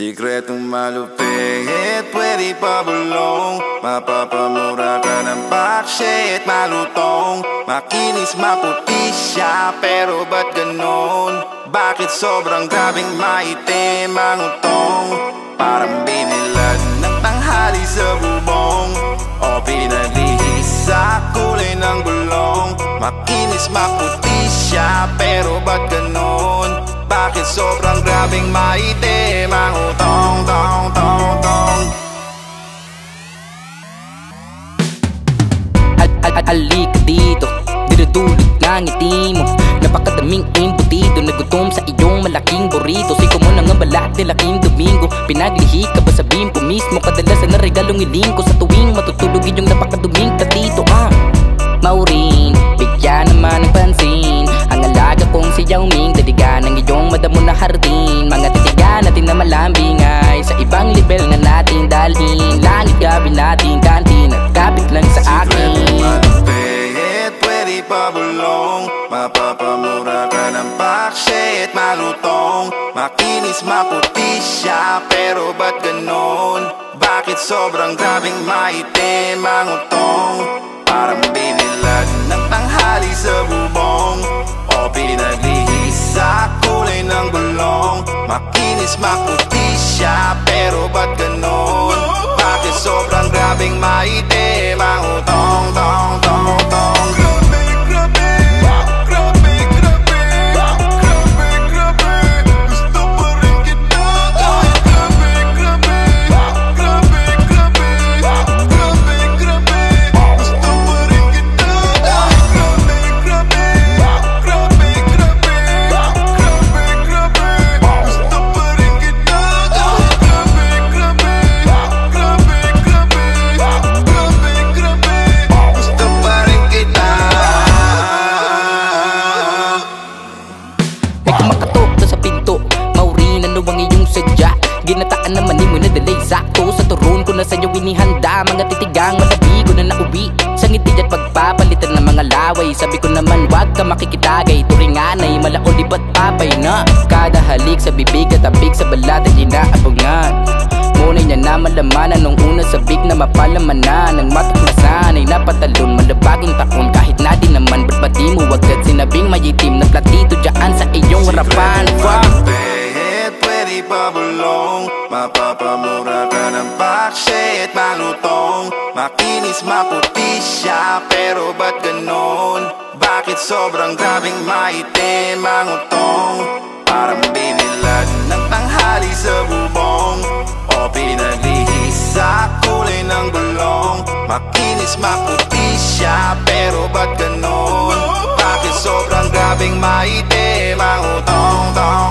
Sikretong malupit, pwede pa bulong Mapapamura ka ng bakshit, malutong Makinis, maputi siya, pero ba't ganon? Bakit sobrang grabing maitim ang utong? Parang binilad ng tanghali sa bubong O pinaglihis sa kulay ng gulong Makinis, maputi siya, pero ba't ganon? Bakit sobrang grabing maitim ang utong, tong, tong, tong. Al al al Alika dito. Dinudulot ng ngiti mo. Napakadaming imbutido Nagutom sa iyong malaking burrito. Siko mo na nga balat ni laking domingo. Pinaglihi ka ba sa bimpo mismo? Kadalasan na regalong iling ko. Sa tuwing matutulog iyong napakaduming katito ah. Maurin, bigyan naman ng pansin bakshit, malutong Makinis, maputi siya, pero ba't ganon? Bakit sobrang grabing maitim ang utong? Parang binilad ng tanghali sa bubong O pinaglihis sa kulay ng gulong Makinis, maputi siya, pero ba't ganon? Bakit sobrang grabing maitim ang utong, Ginataan naman ni mo na dalay sakto Sa turon ko na sa'yo inihanda. Mga titigang malabi ko na nauwi. Sa ngiti at pagpapalitan ng mga laway. Sabi ko naman wag ka makikitagay. Turingan ay malaon di ba't papay na? Kada halik sa bibig at abig sa balat ay inaabangan. Ngunay niya na malamanan nung una sabik na mapalamanan. Nang matuklasan ay napatalon malabaging taon. Kahit na di naman ba't ba di mo agad ka ng bakshit, malutong Makinis, maputi siya, pero ba't ganon? Bakit sobrang grabing maitim ang utong? Parang binilad ng tanghali sa bubong O pinaglihis sa kulay ng gulong Makinis, maputi siya, pero ba't ganon? Bakit sobrang grabing maitim ang utong, tong,